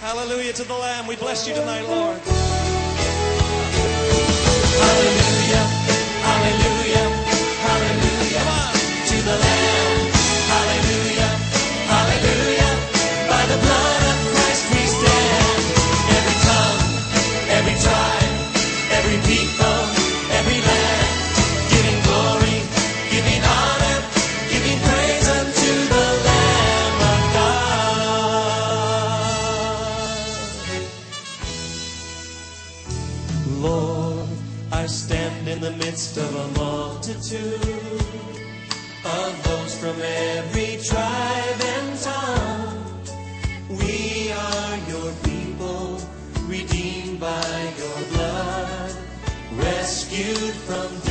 Hallelujah to the Lamb. We bless you tonight, Lord. Hallelujah. Lord. I stand in the midst of a multitude of those from every tribe and tongue. We are your people, redeemed by your blood, rescued from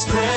strength.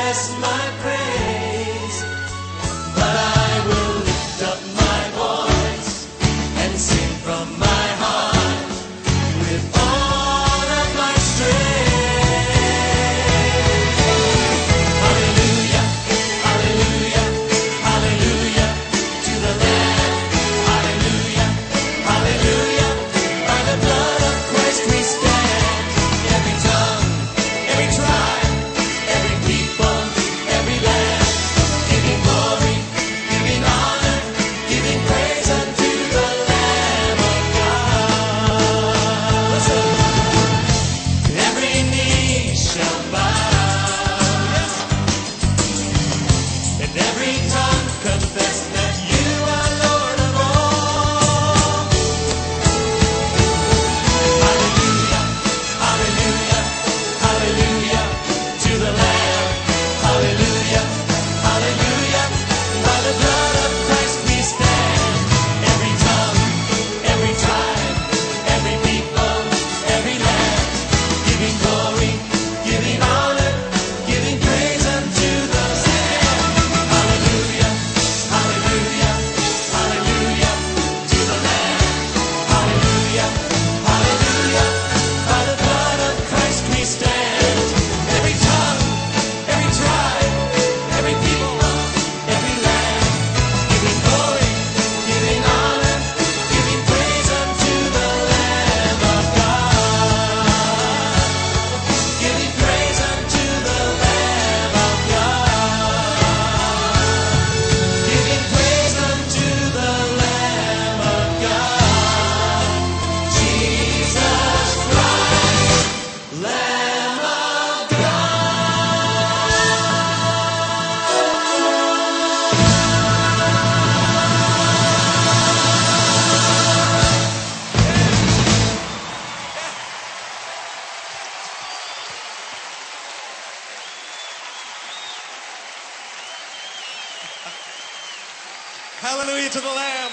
Hallelujah to the Lamb.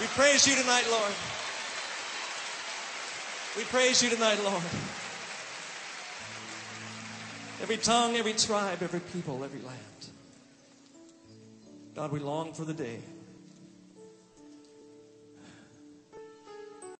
We praise you tonight, Lord. We praise you tonight, Lord. Every tongue, every tribe, every people, every land. God, we long for the day